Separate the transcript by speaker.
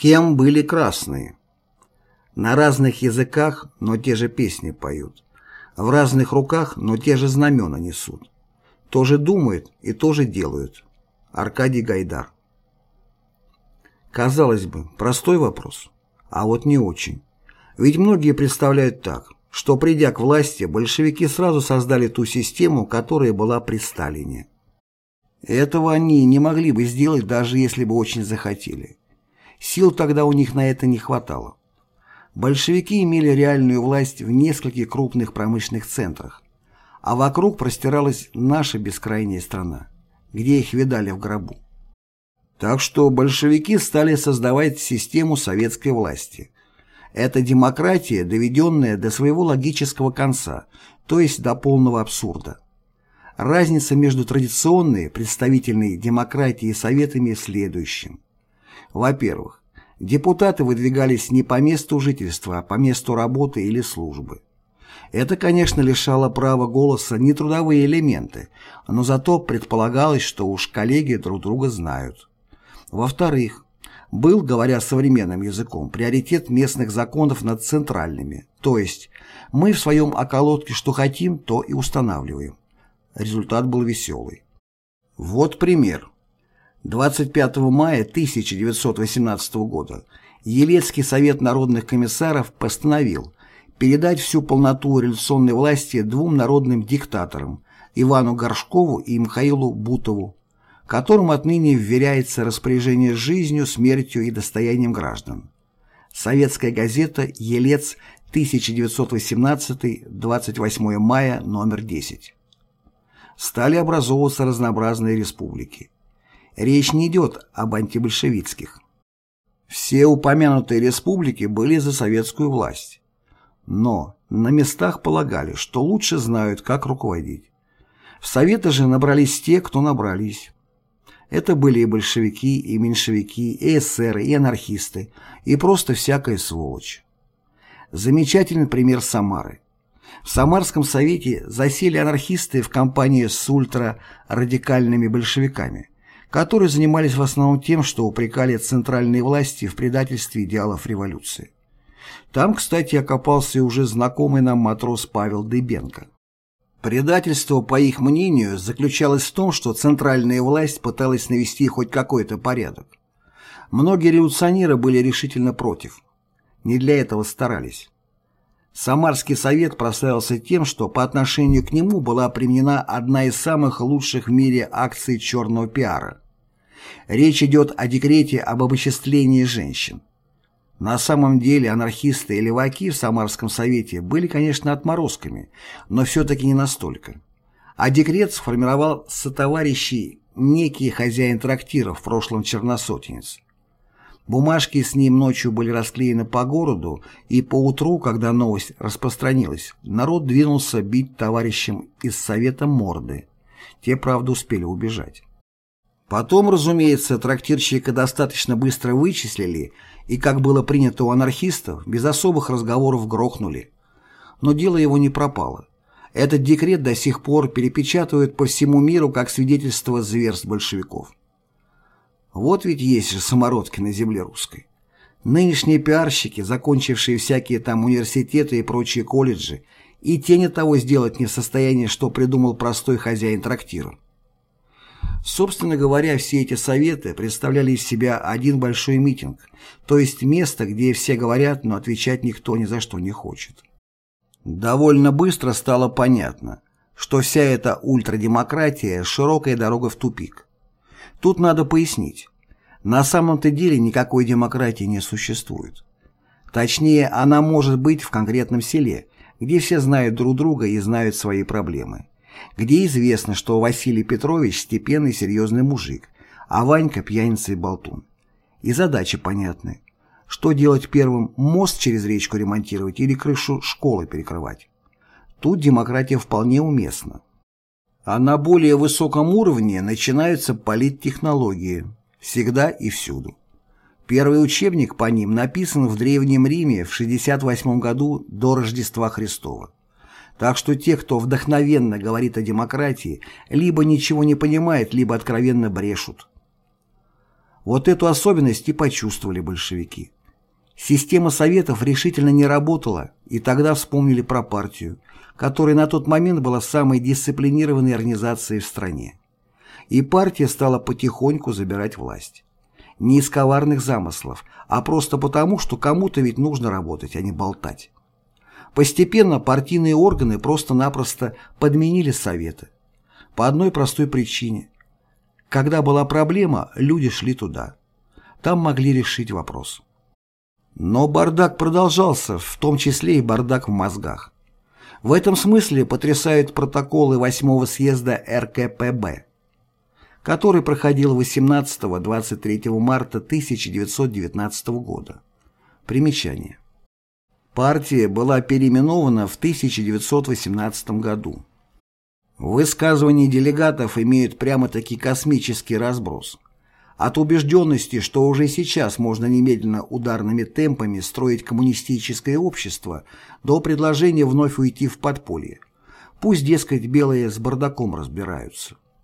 Speaker 1: Кем были красные? На разных языках, но те же песни поют. В разных руках, но те же знамена несут. Тоже думают и тоже делают. Аркадий Гайдар. Казалось бы, простой вопрос, а вот не очень. Ведь многие представляют так, что придя к власти, большевики сразу создали ту систему, которая была при Сталине. Этого они не могли бы сделать, даже если бы очень захотели. Сил тогда у них на это не хватало. Большевики имели реальную власть в нескольких крупных промышленных центрах, а вокруг простиралась наша бескрайняя страна, где их видали в гробу. Так что большевики стали создавать систему советской власти. Это демократия, доведенная до своего логического конца, то есть до полного абсурда. Разница между традиционной представительной демократией и советами в следующем. Во-первых, депутаты выдвигались не по месту жительства, а по месту работы или службы. Это, конечно, лишало права голоса нетрудовые элементы, но зато предполагалось, что уж коллеги друг друга знают. Во-вторых, был, говоря современным языком, приоритет местных законов над центральными, то есть мы в своем околотке что хотим, то и устанавливаем. Результат был веселый. Вот пример. 25 мая 1918 года Елецкий совет народных комиссаров постановил передать всю полноту революционной власти двум народным диктаторам Ивану Горшкову и Михаилу Бутову, которым отныне вверяется распоряжение жизнью, смертью и достоянием граждан. Советская газета «Елец», 1918, 28 мая, номер 10. Стали образовываться разнообразные республики. Речь не идет об антибольшевистских. Все упомянутые республики были за советскую власть. Но на местах полагали, что лучше знают, как руководить. В Советы же набрались те, кто набрались. Это были и большевики, и меньшевики, и эсеры, и анархисты, и просто всякая сволочь. Замечательный пример Самары. В Самарском совете засели анархисты в компании с ультрарадикальными большевиками, которые занимались в основном тем, что упрекали центральные власти в предательстве идеалов революции. Там, кстати, окопался уже знакомый нам матрос Павел Дыбенко. Предательство, по их мнению, заключалось в том, что центральная власть пыталась навести хоть какой-то порядок. Многие революционеры были решительно против. Не для этого старались. Самарский совет прославился тем, что по отношению к нему была применена одна из самых лучших в мире акций черного пиара. Речь идет о декрете об обочислении женщин. На самом деле анархисты и леваки в Самарском совете были, конечно, отморозками, но все-таки не настолько. А декрет сформировал сотоварищей некий хозяин трактира в прошлом черносотенец. Бумажки с ним ночью были расклеены по городу, и поутру, когда новость распространилась, народ двинулся бить товарищам из Совета морды. Те, правда, успели убежать. Потом, разумеется, трактирщика достаточно быстро вычислили и, как было принято у анархистов, без особых разговоров грохнули. Но дело его не пропало. Этот декрет до сих пор перепечатывают по всему миру как свидетельство зверств большевиков. Вот ведь есть же самородки на земле русской. Нынешние пиарщики, закончившие всякие там университеты и прочие колледжи, и тени того сделать не в состоянии, что придумал простой хозяин трактира. Собственно говоря, все эти советы представляли из себя один большой митинг, то есть место, где все говорят, но отвечать никто ни за что не хочет. Довольно быстро стало понятно, что вся эта ультрадемократия – широкая дорога в тупик. Тут надо пояснить. На самом-то деле никакой демократии не существует. Точнее, она может быть в конкретном селе, где все знают друг друга и знают свои проблемы где известно, что Василий Петрович степенный серьезный мужик, а Ванька пьяница и болтун. И задачи понятны. Что делать первым, мост через речку ремонтировать или крышу школы перекрывать? Тут демократия вполне уместна. А на более высоком уровне начинаются политтехнологии. Всегда и всюду. Первый учебник по ним написан в Древнем Риме в 68 году до Рождества Христова. Так что те, кто вдохновенно говорит о демократии, либо ничего не понимают, либо откровенно брешут. Вот эту особенность и почувствовали большевики. Система советов решительно не работала, и тогда вспомнили про партию, которая на тот момент была самой дисциплинированной организацией в стране. И партия стала потихоньку забирать власть. Не из коварных замыслов, а просто потому, что кому-то ведь нужно работать, а не болтать. Постепенно партийные органы просто-напросто подменили советы. По одной простой причине. Когда была проблема, люди шли туда. Там могли решить вопрос. Но бардак продолжался, в том числе и бардак в мозгах. В этом смысле потрясают протоколы 8 съезда РКПБ, который проходил 18-23 марта 1919 года. Примечание. Партия была переименована в 1918 году. Высказывания делегатов имеют прямо-таки космический разброс. От убежденности, что уже сейчас можно немедленно ударными темпами строить коммунистическое общество, до предложения вновь уйти в подполье. Пусть, дескать, белые с бардаком разбираются.